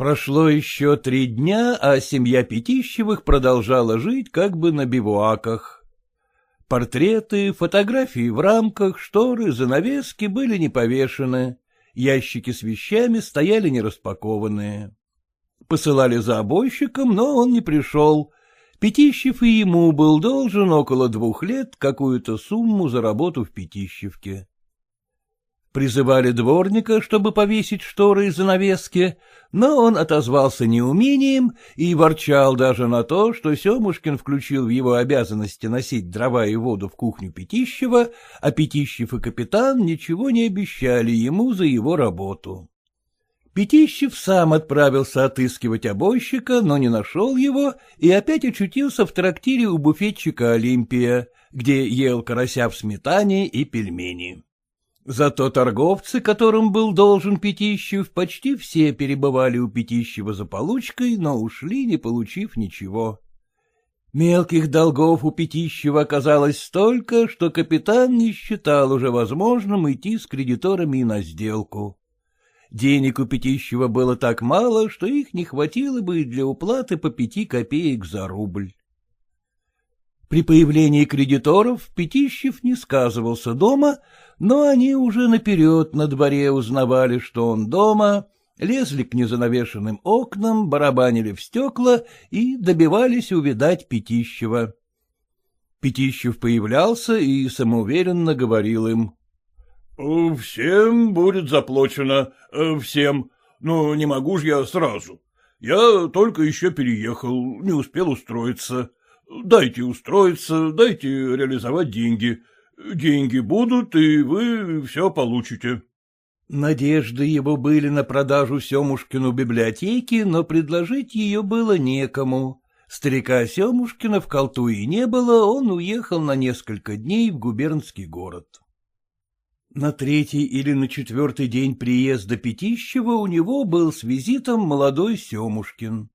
Прошло еще три дня, а семья Пятищевых продолжала жить как бы на бивуаках. Портреты, фотографии в рамках, шторы, занавески были не повешены, ящики с вещами стояли не распакованные. Посылали за обойщиком, но он не пришел, Пятищев и ему был должен около двух лет какую-то сумму за работу в Пятищевке. Призывали дворника, чтобы повесить шторы и занавески, но он отозвался неумением и ворчал даже на то, что Семушкин включил в его обязанности носить дрова и воду в кухню Пятищева, а Пятищев и капитан ничего не обещали ему за его работу. Пятищев сам отправился отыскивать обойщика, но не нашел его и опять очутился в трактире у буфетчика Олимпия, где ел карася в сметане и пельмени. Зато торговцы, которым был должен Пятищев, почти все перебывали у Пятищева за получкой, но ушли, не получив ничего. Мелких долгов у Пятищева оказалось столько, что капитан не считал уже возможным идти с кредиторами на сделку. Денег у Пятищева было так мало, что их не хватило бы и для уплаты по пяти копеек за рубль. При появлении кредиторов Пятищев не сказывался дома, но они уже наперед на дворе узнавали, что он дома, лезли к незанавешенным окнам, барабанили в стекла и добивались увидать Пятищева. Пятищев появлялся и самоуверенно говорил им. — Всем будет заплачено, э, всем, но не могу ж я сразу. Я только еще переехал, не успел устроиться. Дайте устроиться, дайте реализовать деньги. Деньги будут, и вы все получите. Надежды его были на продажу Семушкину библиотеки, но предложить ее было некому. Старика Семушкина в Колтуе не было, он уехал на несколько дней в губернский город. На третий или на четвертый день приезда Пятищева у него был с визитом молодой Семушкин.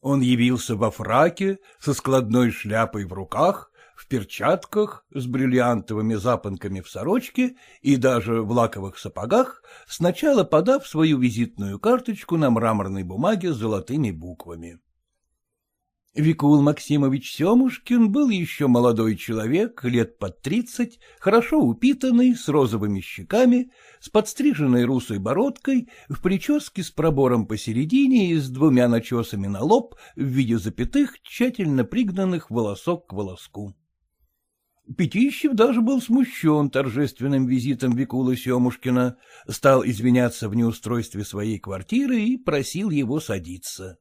Он явился во фраке, со складной шляпой в руках, перчатках, с бриллиантовыми запонками в сорочке и даже в лаковых сапогах, сначала подав свою визитную карточку на мраморной бумаге с золотыми буквами. Викул Максимович Семушкин был еще молодой человек, лет под тридцать, хорошо упитанный, с розовыми щеками, с подстриженной русой бородкой, в прическе с пробором посередине и с двумя начесами на лоб в виде запятых, тщательно пригнанных волосок к волоску. Пятищев даже был смущен торжественным визитом Викула Семушкина, стал извиняться в неустройстве своей квартиры и просил его садиться.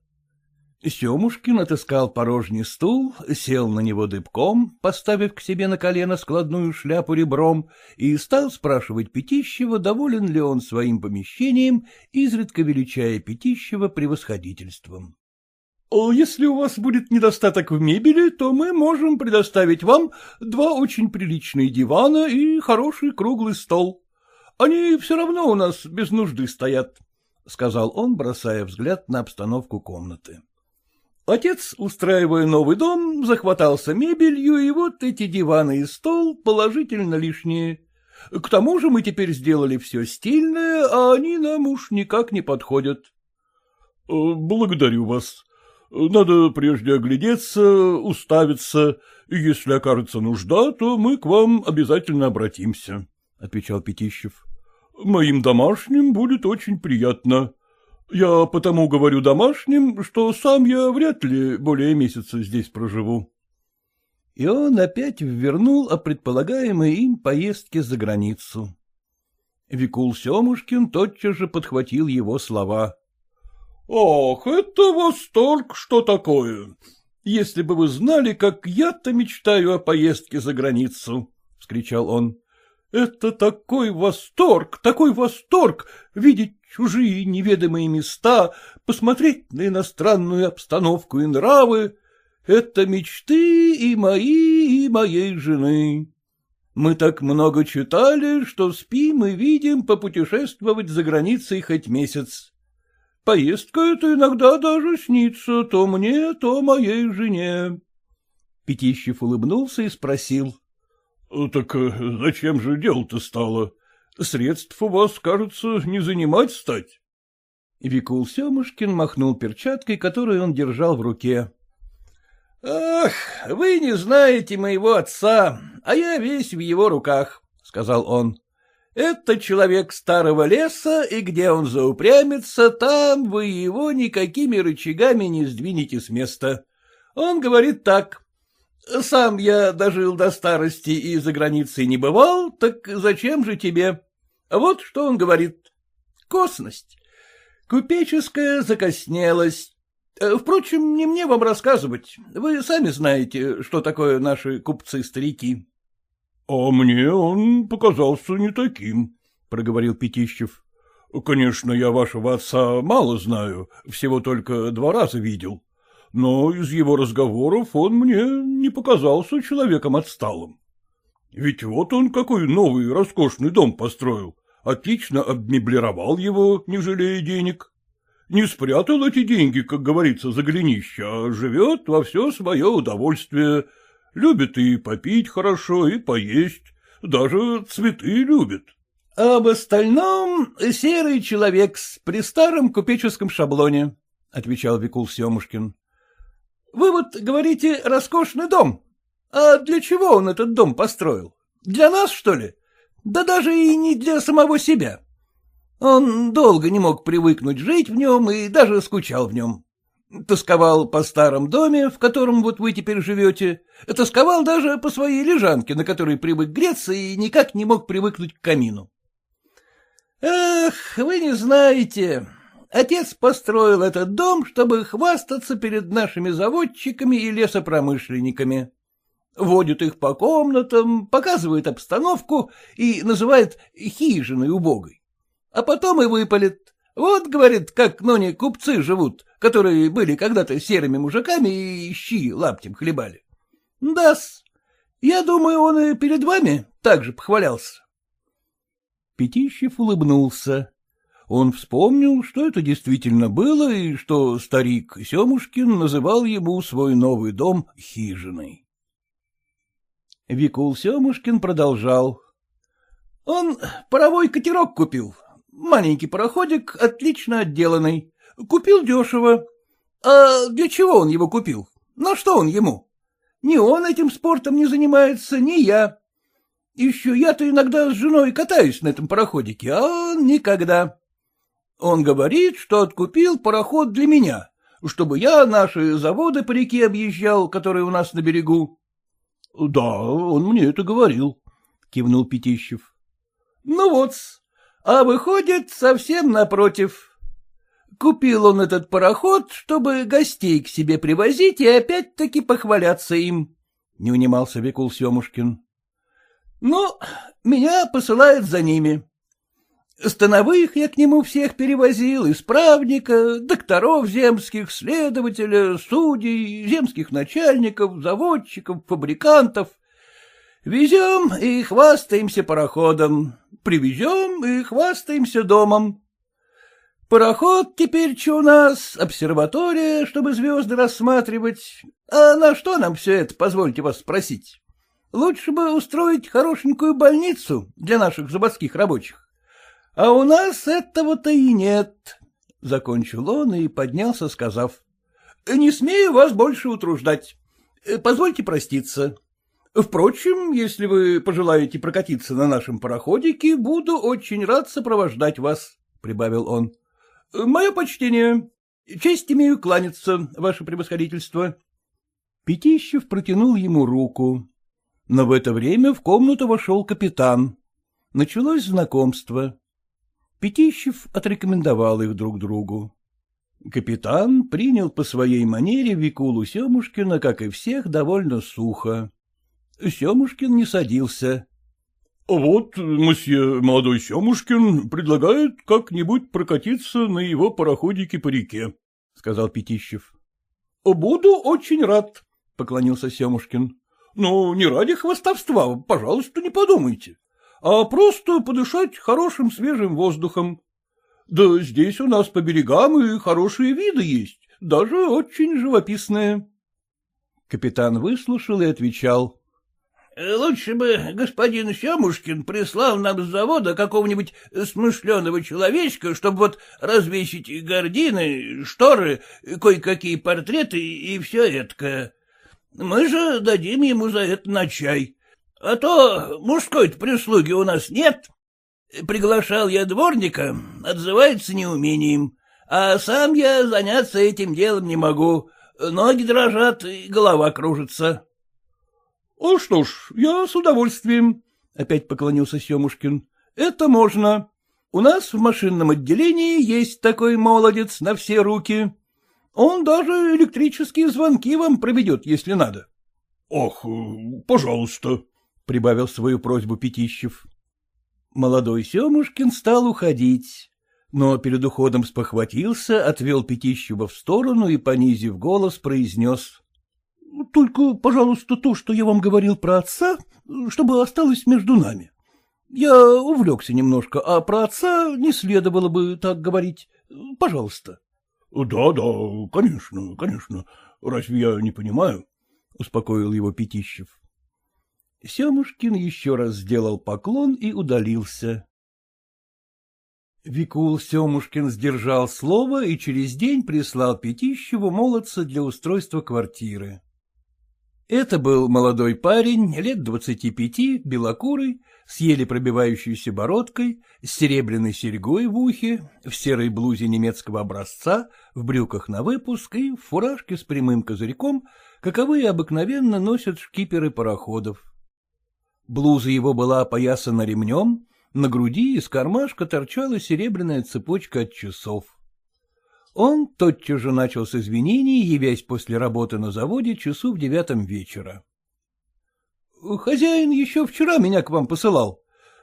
Семушкин отыскал порожний стул, сел на него дыбком, поставив к себе на колено складную шляпу ребром, и стал спрашивать Пятищева, доволен ли он своим помещением, изредка величая Пятищева превосходительством. — Если у вас будет недостаток в мебели, то мы можем предоставить вам два очень приличные дивана и хороший круглый стол. Они все равно у нас без нужды стоят, — сказал он, бросая взгляд на обстановку комнаты. Отец, устраивая новый дом, захватался мебелью, и вот эти диваны и стол положительно лишние. К тому же мы теперь сделали все стильное, а они нам уж никак не подходят. Благодарю вас. Надо прежде оглядеться, уставиться, и если окажется нужда, то мы к вам обязательно обратимся, — отвечал Пятищев. — Моим домашним будет очень приятно. Я потому говорю домашним, что сам я вряд ли более месяца здесь проживу. И он опять ввернул о предполагаемой им поездке за границу. Викул Семушкин тотчас же подхватил его слова. — Ах, это восторг, что такое! Если бы вы знали, как я-то мечтаю о поездке за границу! — вскричал он. — Это такой восторг, такой восторг видеть чужие неведомые места, посмотреть на иностранную обстановку и нравы. Это мечты и мои, и моей жены. Мы так много читали, что спим и видим попутешествовать за границей хоть месяц. Поездка эта иногда даже снится то мне, то моей жене. Пятищев улыбнулся и спросил. — Так э, зачем же дело-то стало? Средств у вас, кажется, не занимать стать. Викул Семушкин махнул перчаткой, которую он держал в руке. — Ах, вы не знаете моего отца, а я весь в его руках, — сказал он. — Это человек старого леса, и где он заупрямится, там вы его никакими рычагами не сдвинете с места. Он говорит так. Сам я дожил до старости и за границей не бывал, так зачем же тебе? Вот что он говорит. Косность. Купеческая закоснелость, впрочем, не мне вам рассказывать. Вы сами знаете, что такое наши купцы-старики. — А мне он показался не таким, — проговорил Пятищев. — Конечно, я вашего отца мало знаю, всего только два раза видел. Но из его разговоров он мне не показался человеком отсталым. Ведь вот он какой новый роскошный дом построил, отлично обмеблировал его, не жалея денег не спрятал эти деньги, как говорится, за голенище, а живет во все свое удовольствие, любит и попить хорошо, и поесть, даже цветы любит. — Об остальном серый человек при старом купеческом шаблоне, — отвечал Викул Семушкин. — Вы вот говорите роскошный дом. А для чего он этот дом построил? Для нас, что ли? Да даже и не для самого себя. Он долго не мог привыкнуть жить в нем и даже скучал в нем. Тосковал по старом доме, в котором вот вы теперь живете, тосковал даже по своей лежанке, на которой привык греться и никак не мог привыкнуть к камину. Эх, вы не знаете, отец построил этот дом, чтобы хвастаться перед нашими заводчиками и лесопромышленниками. Водит их по комнатам, показывает обстановку и называет хижиной убогой а потом и выпалит. Вот, говорит, как ноне купцы живут, которые были когда-то серыми мужиками и щи лаптем хлебали. Да-с, я думаю, он и перед вами так же похвалялся. Пятищев улыбнулся. Он вспомнил, что это действительно было, и что старик Семушкин называл ему свой новый дом хижиной. Викул Семушкин продолжал. — Он паровой катерок купил, Маленький пароходик, отлично отделанный. Купил дешево. А для чего он его купил? На что он ему? Ни он этим спортом не занимается, ни я. Еще я-то иногда с женой катаюсь на этом пароходике, а он никогда. Он говорит, что откупил пароход для меня, чтобы я наши заводы по реке объезжал, которые у нас на берегу. — Да, он мне это говорил, — кивнул Пятищев. — Ну вот, а выходит совсем напротив. Купил он этот пароход, чтобы гостей к себе привозить и опять-таки похваляться им, — не унимался Викул Семушкин. — Ну, меня посылают за ними. Становых я к нему всех перевозил, исправника, докторов земских, следователя, судей, земских начальников, заводчиков, фабрикантов. Везем и хвастаемся пароходом, привезем и хвастаемся домом. Пароход теперь что у нас, обсерватория, чтобы звезды рассматривать. А на что нам все это, позвольте вас спросить? Лучше бы устроить хорошенькую больницу для наших заводских рабочих. А у нас этого-то и нет, — закончил он и поднялся, сказав. — Не смею вас больше утруждать. Позвольте проститься. Впрочем, если вы пожелаете прокатиться на нашем пароходике, буду очень рад сопровождать вас, — прибавил он. — Мое почтение. Честь имею кланяться, ваше превосходительство. Пятищев протянул ему руку. Но в это время в комнату вошел капитан. Началось знакомство. Пятищев отрекомендовал их друг другу. Капитан принял по своей манере Викулу Семушкина, как и всех, довольно сухо. Семушкин не садился. — Вот мсье молодой Семушкин предлагает как-нибудь прокатиться на его пароходике по реке, — сказал Пятищев. — Буду очень рад, — поклонился Семушкин. — Но не ради хвостовства, пожалуйста, не подумайте, а просто подышать хорошим свежим воздухом. Да здесь у нас по берегам и хорошие виды есть, даже очень живописные. Капитан выслушал и отвечал. «Э, — Лучше бы господин Семушкин прислал нам с завода какого-нибудь смышленого человечка, чтобы вот развесить гардины, шторы, кое-какие портреты и все это. Мы же дадим ему за это на чай. А то мужской-то прислуги у нас нет. Приглашал я дворника, отзывается неумением, а сам я заняться этим делом не могу. Ноги дрожат и голова кружится. — А что ж, я с удовольствием, — опять поклонился Семушкин. — Это можно. У нас в машинном отделении есть такой молодец на все руки. Он даже электрические звонки вам проведет, если надо. — Ах, пожалуйста, — прибавил свою просьбу Пятищев. Молодой Семушкин стал уходить, но перед уходом спохватился, отвел Пятищева в сторону и, понизив голос, произнес. — Только, пожалуйста, то, что я вам говорил про отца, чтобы осталось между нами. Я увлекся немножко, а про отца не следовало бы так говорить. Пожалуйста. — Да, да, конечно, конечно. Разве я не понимаю? — успокоил его Пятищев. Семушкин еще раз сделал поклон и удалился. Викул Семушкин сдержал слово и через день прислал Пятищеву молодца для устройства квартиры. Это был молодой парень, лет двадцати пяти, белокурый, с еле пробивающейся бородкой, с серебряной серьгой в ухе, в серой блузе немецкого образца, в брюках на выпуск и в фуражке с прямым козырьком, каковые обыкновенно носят шкиперы пароходов. Блуза его была опоясана ремнем, на груди из кармашка торчала серебряная цепочка от часов. Он тотчас же начал с извинений, явясь после работы на заводе часу в девятом вечера. — Хозяин еще вчера меня к вам посылал,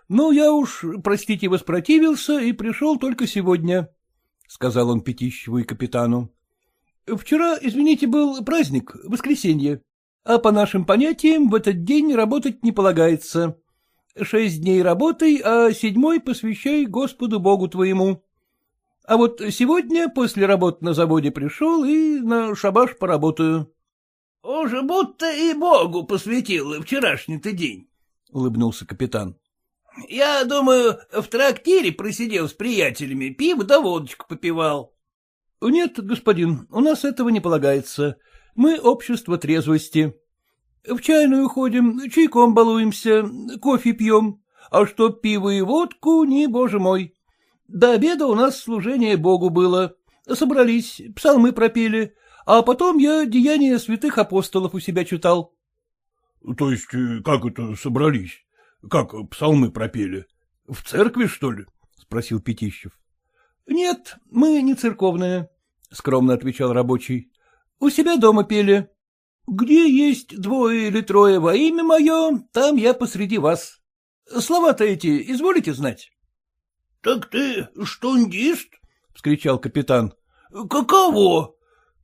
но я уж, простите, воспротивился и пришел только сегодня, — сказал он Пятищеву и капитану. — Вчера, извините, был праздник, воскресенье а по нашим понятиям в этот день работать не полагается. Шесть дней работай, а седьмой посвящай Господу Богу твоему. А вот сегодня после работы на заводе пришел и на шабаш поработаю. — Уже будто и Богу посвятил вчерашний-то день, — улыбнулся капитан. — Я думаю, в трактире просидел с приятелями, пиво да водочку попивал. — Нет, господин, у нас этого не полагается. Мы общество трезвости. В чайную ходим, чайком балуемся, кофе пьем, а что пиво и водку, не, боже мой. До обеда у нас служение Богу было. Собрались, псалмы пропели, а потом я деяния святых апостолов у себя читал. — То есть э, как это собрались? Как псалмы пропели? В церкви, что ли? — спросил Пятищев. — Нет, мы не церковные, — скромно отвечал рабочий. У себя дома пели. Где есть двое или трое во имя мое, там я посреди вас. Слова-то эти изволите знать? — Так ты штундист? — вскричал капитан. — Каково?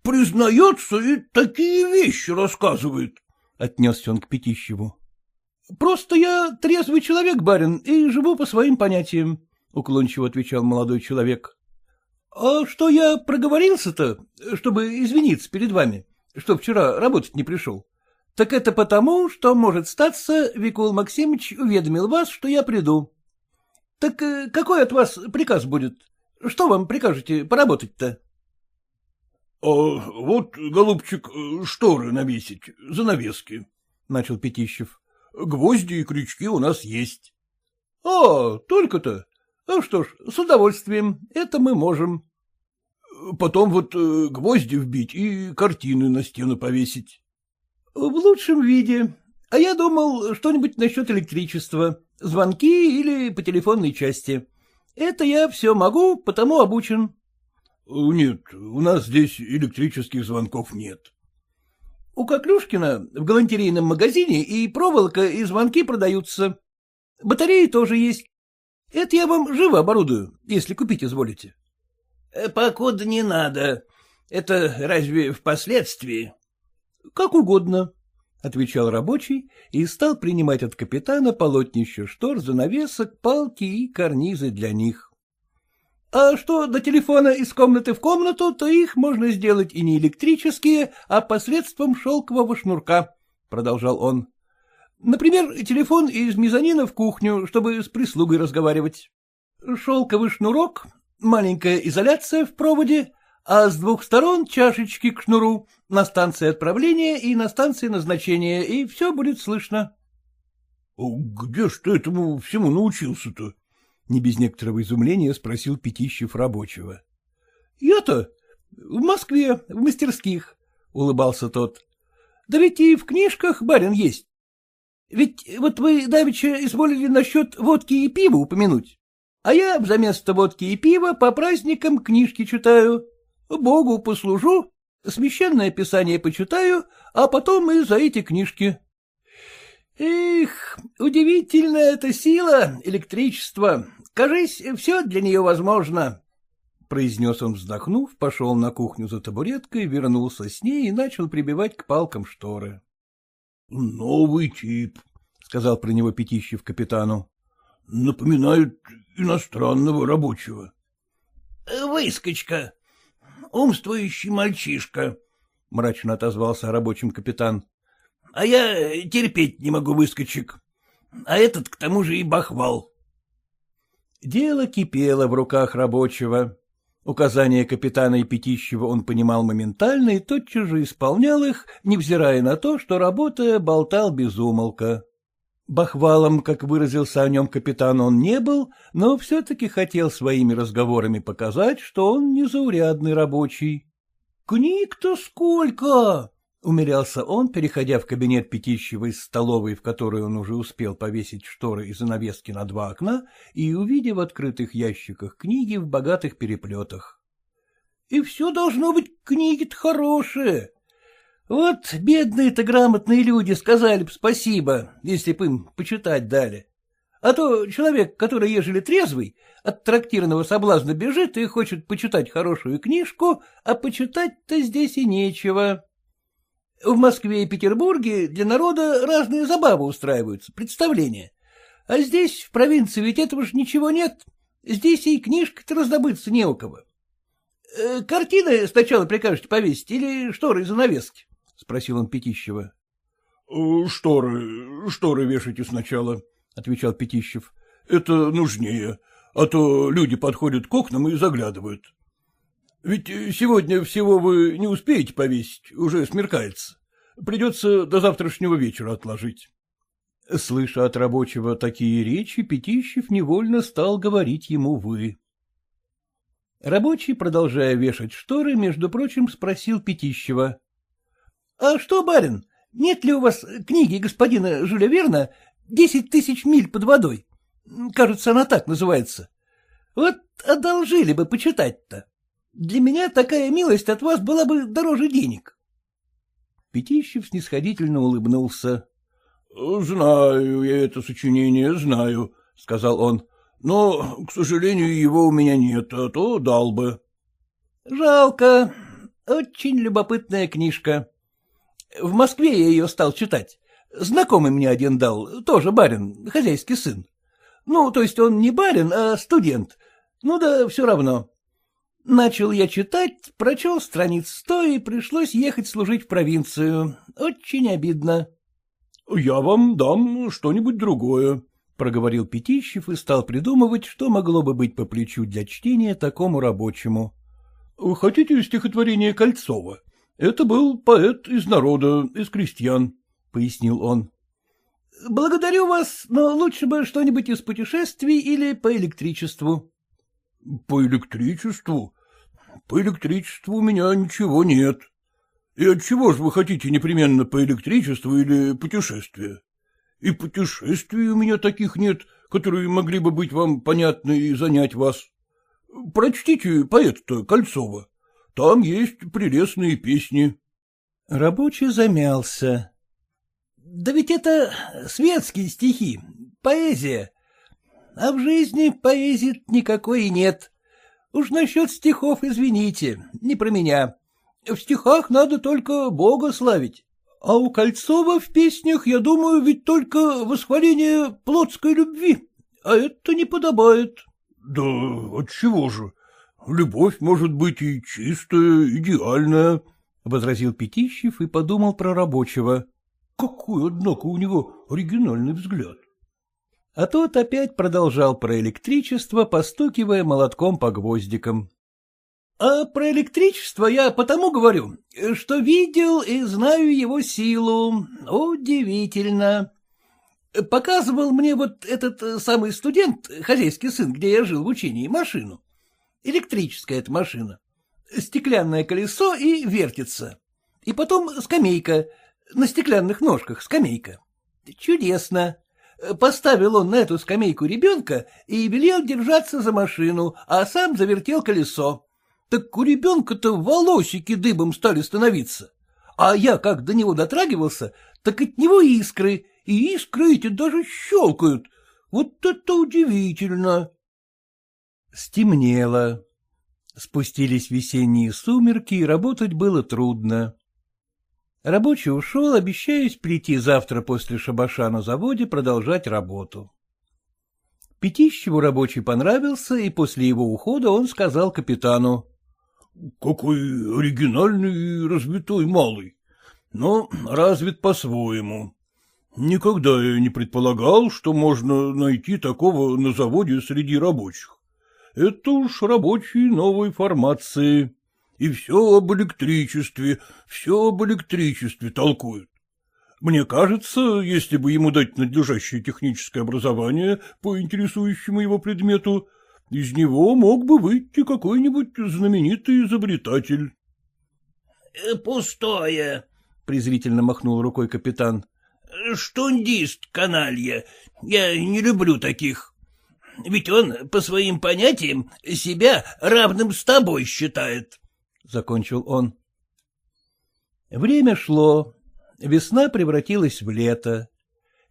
Признается и такие вещи рассказывает, — отнесся он к Пятищеву. — Просто я трезвый человек, барин, и живу по своим понятиям, — уклончиво отвечал молодой человек. — А что я проговорился-то, чтобы извиниться перед вами, что вчера работать не пришел? Так это потому, что, может статься, Викул Максимович уведомил вас, что я приду. Так э, какой от вас приказ будет? Что вам прикажете поработать-то? — А вот, голубчик, шторы навесить, занавески, — начал Пятищев. — Гвозди и крючки у нас есть. — А, только-то? Ну что ж, с удовольствием, это мы можем. Потом вот э, гвозди вбить и картины на стену повесить. — В лучшем виде. А я думал, что-нибудь насчет электричества, звонки или по телефонной части. Это я все могу, потому обучен. — Нет, у нас здесь электрических звонков нет. — У Коклюшкина в галантерейном магазине и проволока, и звонки продаются. Батареи тоже есть. Это я вам живо оборудую, если купить изволите. Э, — Покуда не надо. Это разве впоследствии? — Как угодно, — отвечал рабочий и стал принимать от капитана полотнище штор, занавесок, палки и карнизы для них. А что до телефона из комнаты в комнату, то их можно сделать и не электрические, а посредством шелкового шнурка, — продолжал он. Например, телефон из мезонина в кухню, чтобы с прислугой разговаривать. Шелковый шнурок, маленькая изоляция в проводе, а с двух сторон чашечки к шнуру на станции отправления и на станции назначения, и все будет слышно. — Где ж ты этому всему научился-то? — не без некоторого изумления спросил Пятищев рабочего. — Я-то в Москве, в мастерских, — улыбался тот. — Да ведь и в книжках барин есть. Ведь вот вы, давеча, изволили насчет водки и пива упомянуть. А я взамен водки и пива по праздникам книжки читаю. Богу послужу, священное писание почитаю, а потом и за эти книжки. Эх, удивительная эта сила, электричество. Кажись, все для нее возможно. Произнес он, вздохнув, пошел на кухню за табуреткой, вернулся с ней и начал прибивать к палкам шторы. — Новый тип, — сказал про него Пятищев капитану. — Напоминает иностранного рабочего. — Выскочка, умствующий мальчишка, — мрачно отозвался рабочим капитан. — А я терпеть не могу выскочек. А этот, к тому же, и бахвал. Дело кипело в руках рабочего. Указания капитана и Пятищева он понимал моментально и тотчас же исполнял их, невзирая на то, что, работая, болтал без умолка. Бахвалом, как выразился о нем капитан, он не был, но все-таки хотел своими разговорами показать, что он незаурядный рабочий. — Книг-то сколько! — умерялся он, переходя в кабинет Пятищева из столовой, в которой он уже успел повесить шторы и занавески на два окна, и увидев в открытых ящиках книги в богатых переплетах. — И все должно быть книги-то хорошие. Вот бедные-то грамотные люди сказали бы спасибо, если бы им почитать дали. А то человек, который, ежели трезвый, от трактирного соблазна бежит и хочет почитать хорошую книжку, а почитать-то здесь и нечего. В Москве и Петербурге для народа разные забавы устраиваются, представления. А здесь, в провинции, ведь этого ж ничего нет. Здесь и книжка-то раздобыться не у кого. Э, картины сначала прикажете повесить или шторы и занавески? — спросил он Пятищева. «Э, — Шторы, шторы вешайте сначала, — отвечал Пятищев. — Это нужнее, а то люди подходят к окнам и заглядывают. Ведь сегодня всего вы не успеете повесить, уже смеркается. Придется до завтрашнего вечера отложить. Слыша от рабочего такие речи, Пятищев невольно стал говорить ему «вы». Рабочий, продолжая вешать шторы, между прочим, спросил Пятищева. — А что, барин, нет ли у вас книги господина Жюля Верна «Десять тысяч миль под водой»? Кажется, она так называется. Вот одолжили бы почитать-то. Для меня такая милость от вас была бы дороже денег. Пятищев снисходительно улыбнулся. — Знаю я это сочинение, знаю, — сказал он. — Но, к сожалению, его у меня нет, а то дал бы. — Жалко. Очень любопытная книжка. В Москве я ее стал читать. Знакомый мне один дал, тоже барин, хозяйский сын. Ну, то есть он не барин, а студент. Ну да, все равно. Начал я читать, прочел страниц сто, и пришлось ехать служить в провинцию. Очень обидно. — Я вам дам что-нибудь другое, — проговорил Пятищев и стал придумывать, что могло бы быть по плечу для чтения такому рабочему. — Хотите стихотворение Кольцова? Это был поэт из народа, из крестьян, — пояснил он. — Благодарю вас, но лучше бы что-нибудь из путешествий или по электричеству. — По электричеству? По электричеству у меня ничего нет. — И отчего же вы хотите непременно по электричеству или путешествие? И путешествий у меня таких нет, которые могли бы быть вам понятны и занять вас. Прочтите поэта Кольцова. Там есть прелестные песни. Рабочий замялся. — Да ведь это светские стихи, поэзия. А в жизни поэзии никакой и нет. Уж насчет стихов извините, не про меня. В стихах надо только Бога славить. А у Кольцова в песнях, я думаю, ведь только восхваление плотской любви, а это не подобает. — Да отчего же? Любовь может быть и чистая, идеальная, — возразил Пятищев и подумал про рабочего. Какой, однако, у него оригинальный взгляд. А тот опять продолжал про электричество, постукивая молотком по гвоздикам. А про электричество я потому говорю, что видел и знаю его силу. Удивительно. Показывал мне вот этот самый студент, хозяйский сын, где я жил в учении, машину. Электрическая эта машина. Стеклянное колесо и вертится. И потом скамейка, на стеклянных ножках скамейка. Чудесно. Поставил он на эту скамейку ребенка и велел держаться за машину, а сам завертел колесо. Так у ребенка-то волосики дыбом стали становиться. А я как до него дотрагивался, так от него искры, и искры эти даже щелкают. Вот это удивительно! Стемнело. Спустились весенние сумерки, и работать было трудно. Рабочий ушел, обещаясь прийти завтра после шабаша на заводе продолжать работу. Пятищеву рабочий понравился, и после его ухода он сказал капитану. — Какой оригинальный и развитой малый. Но развит по-своему. Никогда я не предполагал, что можно найти такого на заводе среди рабочих. Это уж рабочие новой формации. И все об электричестве, все об электричестве толкуют. Мне кажется, если бы ему дать надлежащее техническое образование по интересующему его предмету, из него мог бы выйти какой-нибудь знаменитый изобретатель. «Э, — Пустое, — презрительно махнул рукой капитан. — Штундист, каналья. Я не люблю таких. Ведь он, по своим понятиям, себя равным с тобой считает, — закончил он. Время шло. Весна превратилась в лето.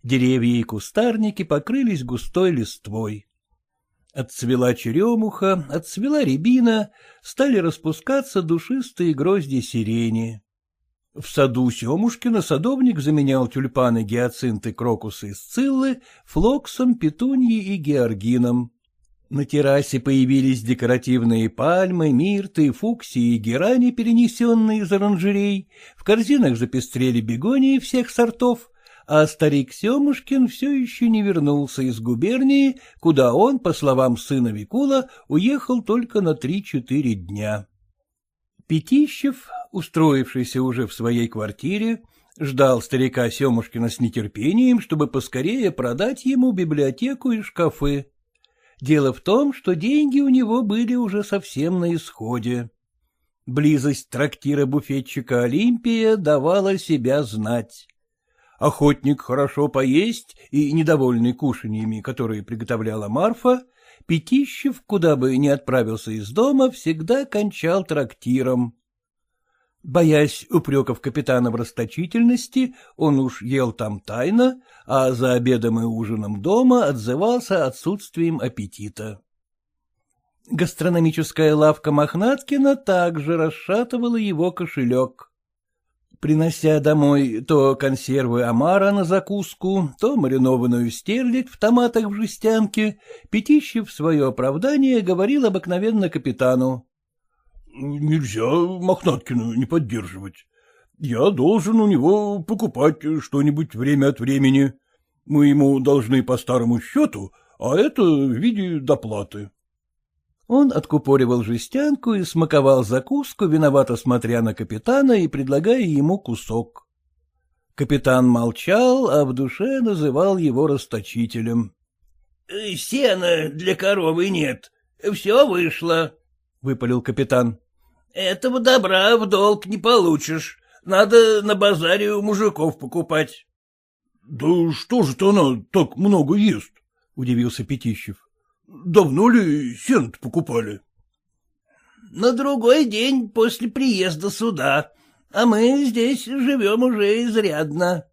Деревья и кустарники покрылись густой листвой. Отцвела черемуха, отцвела рябина, стали распускаться душистые грозди сирени. В саду Семушкина садовник заменял тюльпаны, гиацинты, крокусы и сциллы флоксом, петуньей и георгином. На террасе появились декоративные пальмы, мирты, фуксии и герани, перенесенные из оранжерей, в корзинах запестрели бегонии всех сортов, а старик Семушкин все еще не вернулся из губернии, куда он, по словам сына Викула, уехал только на три-четыре дня. Пятищев, устроившийся уже в своей квартире, ждал старика Семушкина с нетерпением, чтобы поскорее продать ему библиотеку и шкафы. Дело в том, что деньги у него были уже совсем на исходе. Близость трактира буфетчика Олимпия давала себя знать. Охотник хорошо поесть и, недовольный кушаньями, которые приготовляла Марфа, Пятищев, куда бы ни отправился из дома, всегда кончал трактиром. Боясь упреков капитана в расточительности, он уж ел там тайно, а за обедом и ужином дома отзывался отсутствием аппетита. Гастрономическая лавка Мохнаткина также расшатывала его кошелек принося домой то консервы омара на закуску, то маринованную стерлядь в томатах в жестянке, Пятищев свое оправдание говорил обыкновенно капитану. — Нельзя Мохнаткина не поддерживать. Я должен у него покупать что-нибудь время от времени. Мы ему должны по старому счету, а это в виде доплаты. Он откупоривал жестянку и смаковал закуску, виновато смотря на капитана и предлагая ему кусок. Капитан молчал, а в душе называл его расточителем. — Сена для коровы нет, все вышло, — выпалил капитан. — Этого добра в долг не получишь. Надо на базаре у мужиков покупать. — Да что же-то она так много ест? — удивился Пятищев. — Давно ли сено покупали? — На другой день после приезда сюда, а мы здесь живем уже изрядно.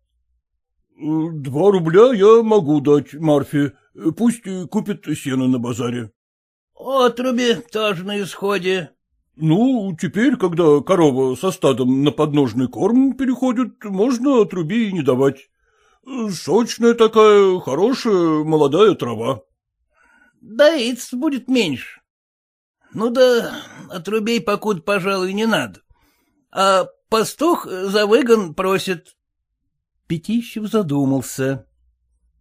— Два рубля я могу дать Марфе, пусть купит сено на базаре. — Отруби тоже на исходе. — Ну, теперь, когда корова со стадом на подножный корм переходит, можно отруби и не давать. Сочная такая, хорошая, молодая трава. — Доиться будет меньше. Ну да, отрубей покуда, пожалуй, не надо. А пастух за выгон просит. Пятищев задумался.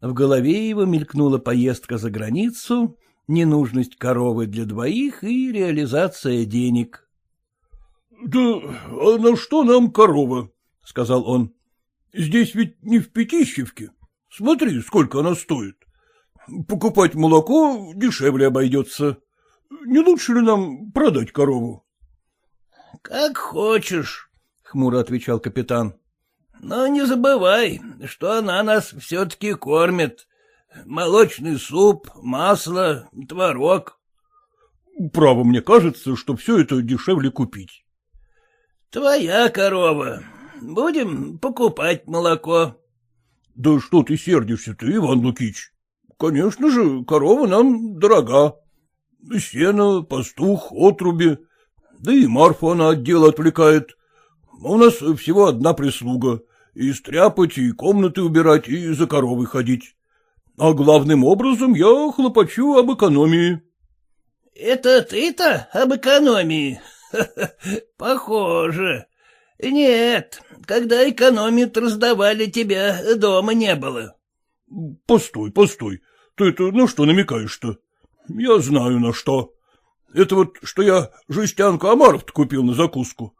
В голове его мелькнула поездка за границу, ненужность коровы для двоих и реализация денег. — Да а на что нам корова? — сказал он. — Здесь ведь не в Пятищевке. Смотри, сколько она стоит. Покупать молоко дешевле обойдется. Не лучше ли нам продать корову? — Как хочешь, — хмуро отвечал капитан. — Но не забывай, что она нас все-таки кормит. Молочный суп, масло, творог. — Право, мне кажется, что все это дешевле купить. — Твоя корова. Будем покупать молоко. — Да что ты сердишься ты, Иван Лукич? Конечно же, корова нам дорога. Сено, пастух, отруби. Да и Марфу она от дела отвлекает. У нас всего одна прислуга. И стряпать, и комнаты убирать, и за коровой ходить. А главным образом я хлопочу об экономии. — Это ты-то об экономии? Похоже. Нет, когда экономит, раздавали тебя, дома не было. — Постой, постой. Ты это на что намекаешь-то? Я знаю на что. Это вот, что я жестянку омаров купил на закуску.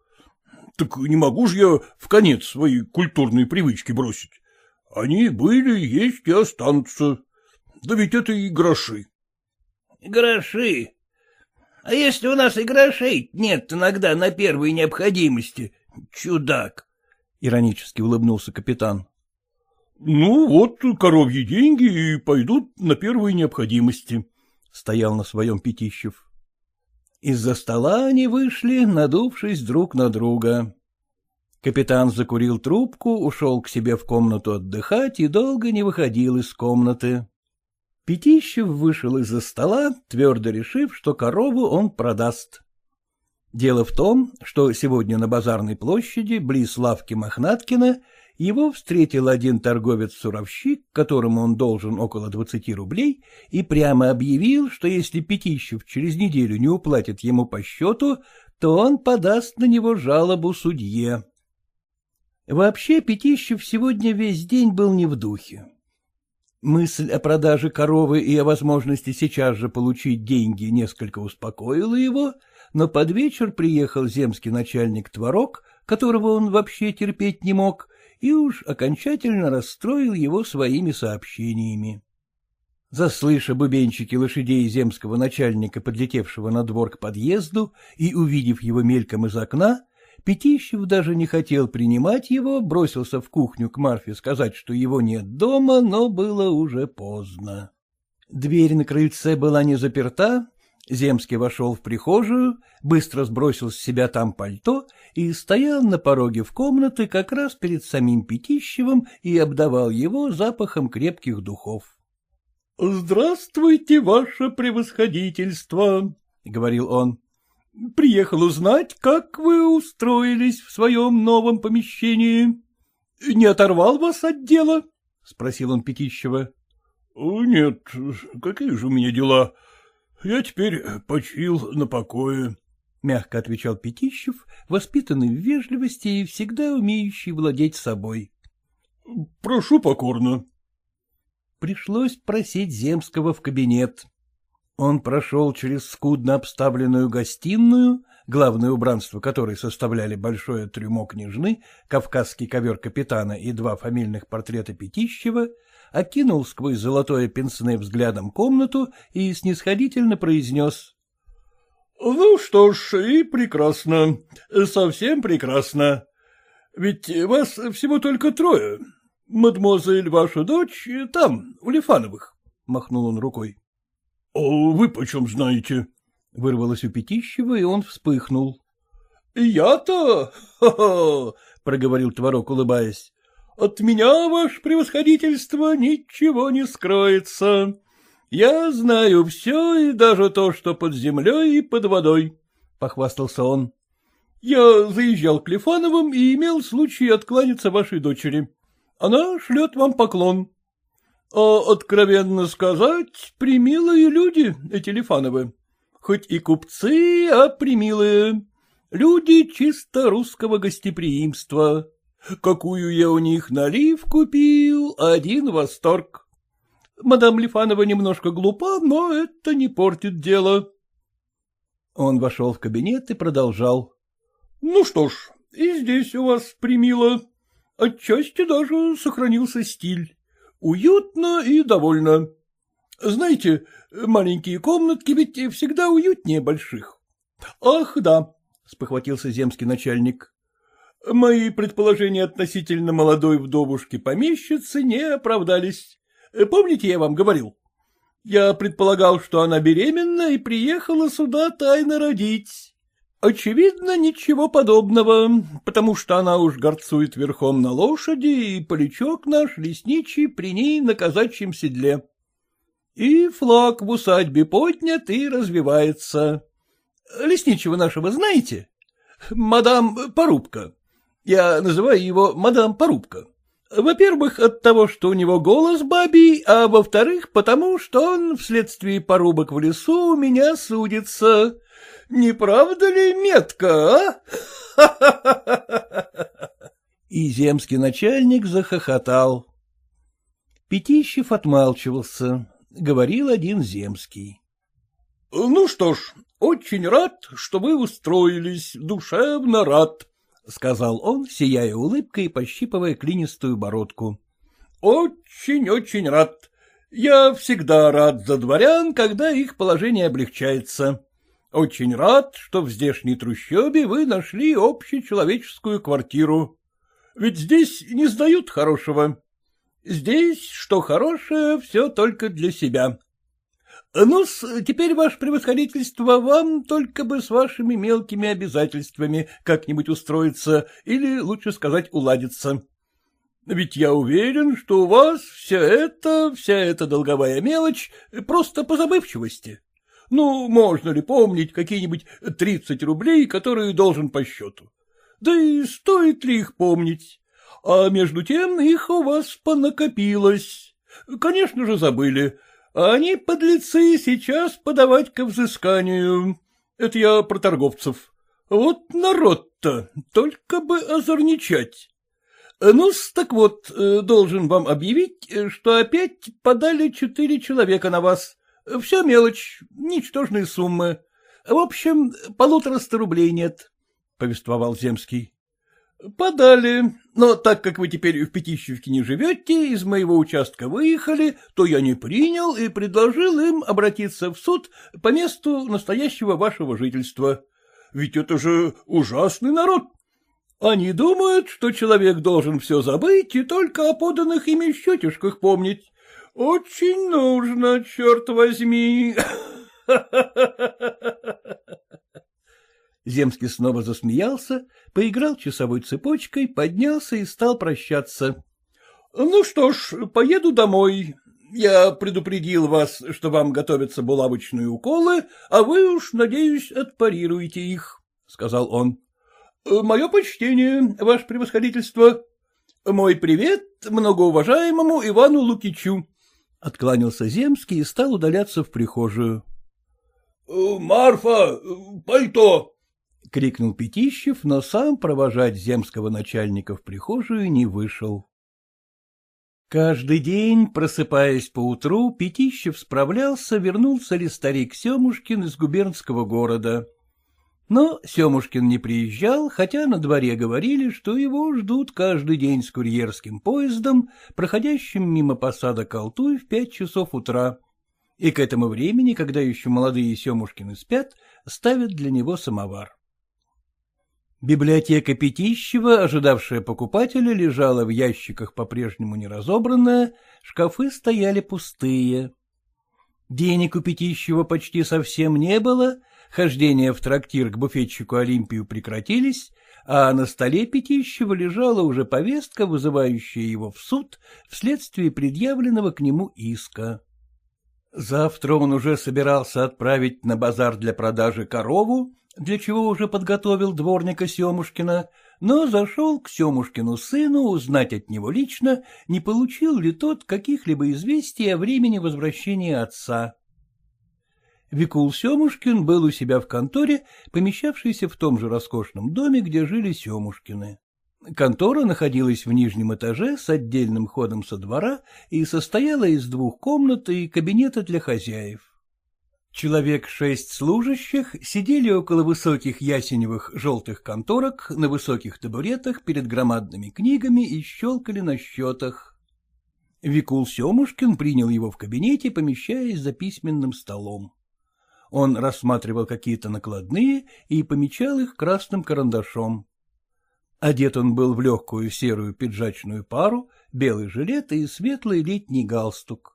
Так не могу же я в конец свои культурные привычки бросить. Они были, есть и останутся. Да ведь это и гроши. Гроши? А если у нас и грошей нет иногда на первой необходимости, чудак? Иронически улыбнулся капитан. Ну, вот коровьи деньги и пойдут на первые необходимости, стоял на своем Пятищев. Из-за стола они вышли, надувшись друг на друга. Капитан закурил трубку, ушел к себе в комнату отдыхать и долго не выходил из комнаты. Пятищев вышел из-за стола, твердо решив, что корову он продаст. Дело в том, что сегодня на базарной площади, близ лавки Мохнаткина, его встретил один торговец-суровщик, которому он должен около двадцати рублей, и прямо объявил, что если Пятищев через неделю не уплатит ему по счету, то он подаст на него жалобу судье. Вообще Пятищев сегодня весь день был не в духе. Мысль о продаже коровы и о возможности сейчас же получить деньги несколько успокоила его, но под вечер приехал земский начальник Творог, которого он вообще терпеть не мог, и уж окончательно расстроил его своими сообщениями. Заслыша бубенчики лошадей земского начальника, подлетевшего на двор к подъезду, и увидев его мельком из окна, Пятищев даже не хотел принимать его, бросился в кухню к Марфе сказать, что его нет дома, но было уже поздно. Дверь на крыльце была не заперта, Земский вошел в прихожую, быстро сбросил с себя там пальто и стоял на пороге в комнаты как раз перед самим Пятищевым и обдавал его запахом крепких духов. — Здравствуйте, ваше превосходительство, — говорил он. — Приехал узнать, как вы устроились в своем новом помещении. Не оторвал вас от дела? — спросил он Пятищева. — Нет, какие же у меня дела? Я теперь почил на покое, — мягко отвечал Пятищев, воспитанный в вежливости и всегда умеющий владеть собой. — Прошу покорно. Пришлось просить Земского в кабинет. Он прошел через скудно обставленную гостиную, главное убранство которой составляли большое трюмо княжны, кавказский ковер капитана и два фамильных портрета Пятищева, окинул сквозь золотое пенсне взглядом комнату и снисходительно произнес. — Ну что ж, и прекрасно, совсем прекрасно. Ведь вас всего только трое. Мадемуазель, ваша дочь, там, у Лифановых, — махнул он рукой. — А вы почем знаете? — вырвалось у Пятищева, и он вспыхнул. — Я-то, проговорил Творог, улыбаясь, — от меня, ваше превосходительство, ничего не скроется. Я знаю все и даже то, что под землей и под водой, — похвастался он. Я заезжал к Лифановым и имел случай откланяться вашей дочери. Она шлет вам поклон. А откровенно сказать, примилые люди эти Лифановы. Хоть и купцы, а примилые. Люди чисто русского гостеприимства. Какую я у них налив купил, один восторг. Мадам Лифанова немножко глупа, но это не портит дело. Он вошел в кабинет и продолжал. Ну что ж, и здесь у вас примило. Отчасти даже сохранился стиль. Уютно и довольно. Знаете, маленькие комнатки ведь всегда уютнее больших. Ах, да, — спохватился земский начальник. Мои предположения относительно молодой вдовушки-помещицы не оправдались. Помните, я вам говорил? Я предполагал, что она беременна и приехала сюда тайно родить. Очевидно, ничего подобного, потому что она уж горцует верхом на лошади, и полячок наш лесничий при ней на казачьем седле. И флаг в усадьбе поднят и развивается. Лесничего нашего знаете? Мадам Порубка. Я называю его мадам Порубка. Во-первых, от того, что у него голос бабий, а во-вторых, потому что он вследствие порубок в лесу у меня судится. Не правда ли метко, а? И земский начальник захохотал. Пятищев отмалчивался, говорил один земский. — Ну что ж, очень рад, что вы устроились, душевно рад, — сказал он, сияя улыбкой и пощипывая клинистую бородку. — Очень-очень рад. Я всегда рад за дворян, когда их положение облегчается. Очень рад, что в здешней трущобе вы нашли общечеловеческую квартиру. Ведь здесь не сдают хорошего. Здесь, что хорошее, все только для себя. Ну теперь, ваше превосходительство, вам только бы с вашими мелкими обязательствами как-нибудь устроиться или, лучше сказать, уладиться. Ведь я уверен, что у вас все это, вся эта долговая мелочь просто по забывчивости. Ну, можно ли помнить какие-нибудь тридцать рублей, которые должен по счету? Да и стоит ли их помнить? А между тем их у вас понакопилось. Конечно же, забыли. А они, подлецы, сейчас подавать ко взысканию. Это я про торговцев. Вот народ-то, только бы озорничать. ну так вот, э, должен вам объявить, что опять подали четыре человека на вас. Все мелочь, ничтожные суммы. В общем, полутораста рублей нет, — повествовал Земский. — Подали, но так как вы теперь в Пятищевке не живете, из моего участка выехали, то я не принял и предложил им обратиться в суд по месту настоящего вашего жительства. Ведь это же ужасный народ. Они думают, что человек должен все забыть и только о поданных ими счетишках помнить. Очень нужно, черт возьми. Земский снова засмеялся, поиграл часовой цепочкой, поднялся и стал прощаться. — Ну что ж, поеду домой. Я предупредил вас, что вам готовятся булавочные уколы, а вы уж, надеюсь, отпарируете их, — сказал он. — Мое почтение, ваше превосходительство. Мой привет многоуважаемому Ивану Лукичу. Откланялся Земский и стал удаляться в прихожую. — Марфа, пальто! — крикнул Пятищев, но сам провожать земского начальника в прихожую не вышел. Каждый день, просыпаясь поутру, Пятищев справлялся, вернулся ли старик Семушкин из губернского города. Но Семушкин не приезжал, хотя на дворе говорили, что его ждут каждый день с курьерским поездом, проходящим мимо посада Колтуй в пять часов утра. И к этому времени, когда еще молодые Семушкины спят, ставят для него самовар. Библиотека Пятищева, ожидавшая покупателя, лежала в ящиках по-прежнему неразобранная, шкафы стояли пустые. Денег у Пятищева почти совсем не было, хождения в трактир к буфетчику Олимпию прекратились, а на столе Пятищева лежала уже повестка, вызывающая его в суд вследствие предъявленного к нему иска. Завтра он уже собирался отправить на базар для продажи корову, для чего уже подготовил дворника Семушкина, но зашел к Семушкину сыну узнать от него лично, не получил ли тот каких-либо известий о времени возвращения отца. Викул Семушкин был у себя в конторе, помещавшейся в том же роскошном доме, где жили Семушкины. Контора находилась в нижнем этаже с отдельным ходом со двора и состояла из двух комнат и кабинета для хозяев. Человек шесть служащих сидели около высоких ясеневых желтых конторок на высоких табуретах перед громадными книгами и щелкали на счетах. Викул Семушкин принял его в кабинете, помещаясь за письменным столом. Он рассматривал какие-то накладные и помечал их красным карандашом. Одет он был в легкую серую пиджачную пару, белый жилет и светлый летний галстук.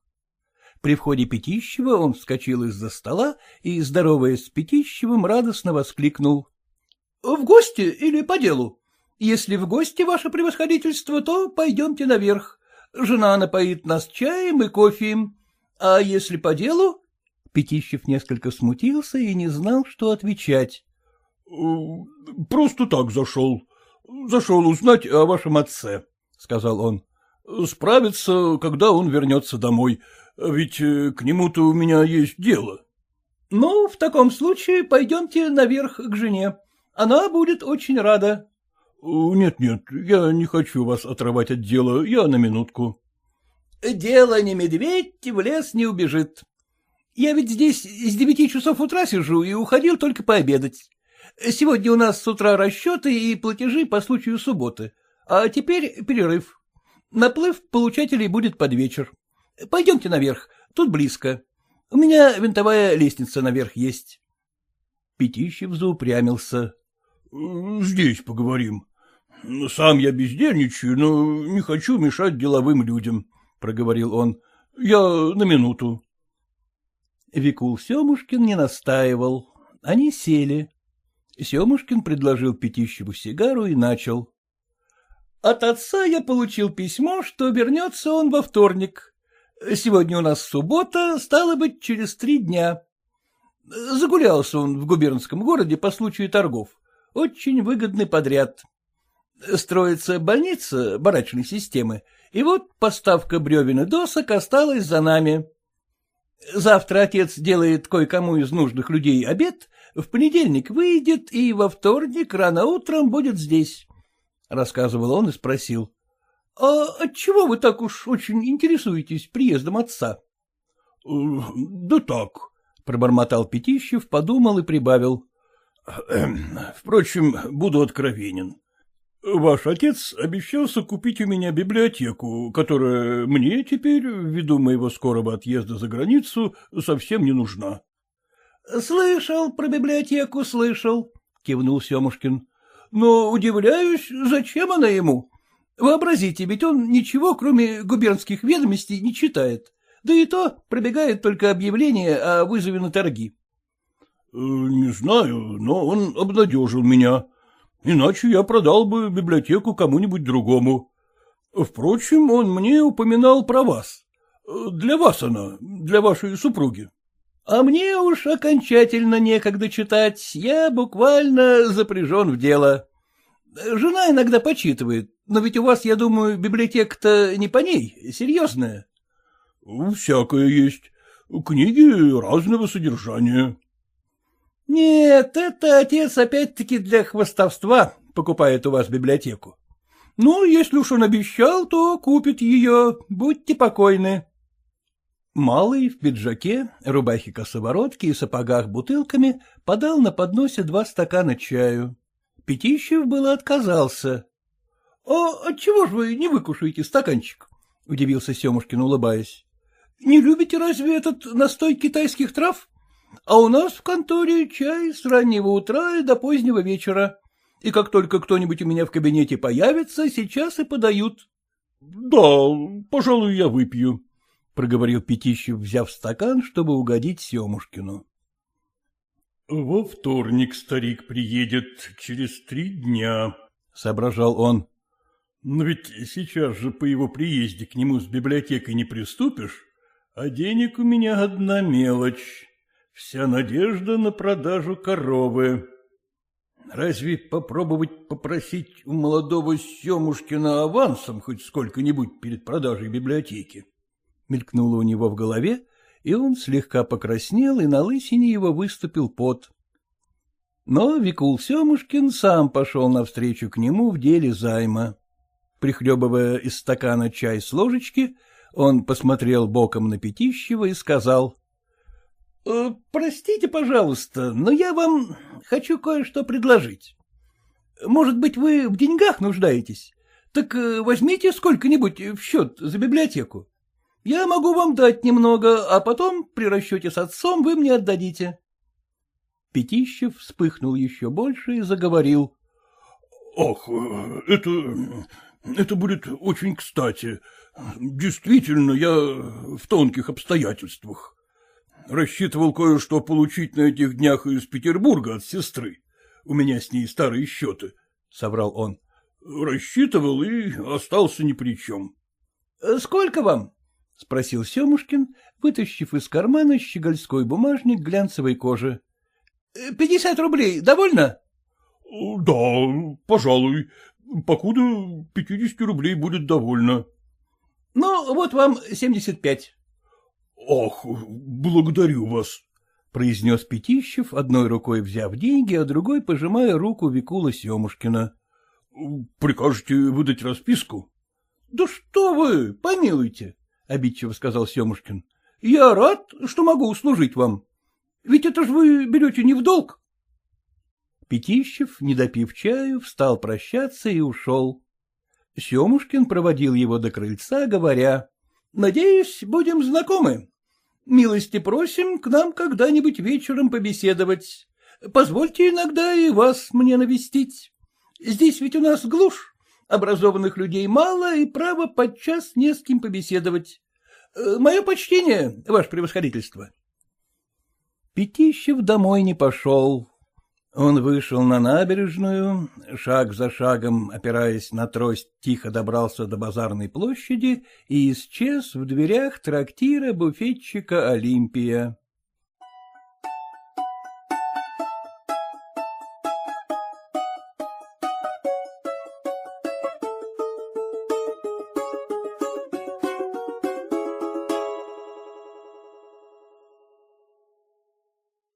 При входе Пятищева он вскочил из-за стола и, здороваясь с Пятищевым, радостно воскликнул. — В гости или по делу? Если в гости, ваше превосходительство, то пойдемте наверх. Жена напоит нас чаем и кофеем. А если по делу? Пятищев несколько смутился и не знал, что отвечать. — Просто так зашел. Зашел узнать о вашем отце, — сказал он. — Справиться, когда он вернется домой. Ведь э, к нему-то у меня есть дело. — Ну, в таком случае пойдемте наверх к жене. Она будет очень рада. Нет, — Нет-нет, я не хочу вас отрывать от дела, я на минутку. — Дело не медведь, в лес не убежит. Я ведь здесь с девяти часов утра сижу и уходил только пообедать. Сегодня у нас с утра расчеты и платежи по случаю субботы, а теперь перерыв. Наплыв получателей будет под вечер. Пойдемте наверх, тут близко. У меня винтовая лестница наверх есть. Пятищев заупрямился. — Здесь поговорим. Сам я бездельничаю, но не хочу мешать деловым людям, — проговорил он. — Я на минуту. Викул Семушкин не настаивал. Они сели. Семушкин предложил Пятищеву сигару и начал. — От отца я получил письмо, что вернется он во вторник. Сегодня у нас суббота, стало быть, через три дня. Загулялся он в губернском городе по случаю торгов. Очень выгодный подряд. Строится больница барачной системы, и вот поставка бревен и досок осталась за нами. Завтра отец делает кое-кому из нужных людей обед, в понедельник выйдет и во вторник рано утром будет здесь. Рассказывал он и спросил. — А отчего вы так уж очень интересуетесь приездом отца? — Да так, — пробормотал Пятищев, подумал и прибавил. — Впрочем, буду откровенен. Ваш отец обещался купить у меня библиотеку, которая мне теперь, ввиду моего скорого отъезда за границу, совсем не нужна. — Слышал про библиотеку, слышал, — кивнул Семушкин. — Но удивляюсь, зачем она ему? Вообразите, ведь он ничего, кроме губернских ведомостей, не читает. Да и то пробегает только объявление о вызове на торги. Э, — Не знаю, но он обнадежил меня. Иначе я продал бы библиотеку кому-нибудь другому. Впрочем, он мне упоминал про вас. Для вас она, для вашей супруги. — А мне уж окончательно некогда читать, я буквально запряжен в дело. Жена иногда почитывает, но ведь у вас, я думаю, библиотека-то не по ней, серьезная. — Всякое есть. Книги разного содержания. — Нет, это отец опять-таки для хвостовства покупает у вас библиотеку. Ну, если уж он обещал, то купит ее, будьте покойны. Малый в пиджаке, рубахе косоворотки и сапогах бутылками подал на подносе два стакана чаю. Пятищев было отказался. — А отчего ж вы не выкушаете стаканчик? — удивился Семушкин, улыбаясь. — Не любите разве этот настой китайских трав? А у нас в конторе чай с раннего утра и до позднего вечера. И как только кто-нибудь у меня в кабинете появится, сейчас и подают. — Да, пожалуй, я выпью, — проговорил Пятищев, взяв стакан, чтобы угодить Семушкину. — Во вторник старик приедет, через три дня, — соображал он. — Но ведь сейчас же по его приезде к нему с библиотекой не приступишь, а денег у меня одна мелочь. Вся надежда на продажу коровы. Разве попробовать попросить у молодого Семушкина авансом хоть сколько-нибудь перед продажей библиотеки? Мелькнуло у него в голове, и он слегка покраснел, и на лысине его выступил пот. Но Викул Семушкин сам пошел навстречу к нему в деле займа. Прихлебывая из стакана чай с ложечки, он посмотрел боком на Пятищева и сказал. «Э, — Простите, пожалуйста, но я вам хочу кое-что предложить. Может быть, вы в деньгах нуждаетесь? Так э, возьмите сколько-нибудь в счет за библиотеку. Я могу вам дать немного, а потом при расчете с отцом вы мне отдадите. Пятищев вспыхнул еще больше и заговорил. — Ах, это... это будет очень кстати. Действительно, я в тонких обстоятельствах. Рассчитывал кое-что получить на этих днях из Петербурга от сестры. У меня с ней старые счеты, — соврал он. Рассчитывал и остался ни при чем. — Сколько вам? — спросил Семушкин, вытащив из кармана щегольской бумажник глянцевой кожи. — Пятьдесят рублей довольно? — Да, пожалуй. Покуда пятидесяти рублей будет довольно. — Ну, вот вам семьдесят пять. — Ах, благодарю вас, — произнес Пятищев, одной рукой взяв деньги, а другой пожимая руку Викула Семушкина. — Прикажете выдать расписку? — Да что вы, помилуйте, — обидчиво сказал Семушкин. — Я рад, что могу услужить вам. Ведь это же вы берете не в долг. Пятищев, не допив чаю, встал прощаться и ушел. Семушкин проводил его до крыльца, говоря, — Надеюсь, будем знакомы. Милости просим к нам когда-нибудь вечером побеседовать. Позвольте иногда и вас мне навестить. Здесь ведь у нас глушь, образованных людей мало, и право подчас не с кем побеседовать. Мое почтение, ваше превосходительство. Пятищев домой не пошел. Он вышел на набережную, шаг за шагом, опираясь на трость, тихо добрался до базарной площади и исчез в дверях трактира буфетчика Олимпия.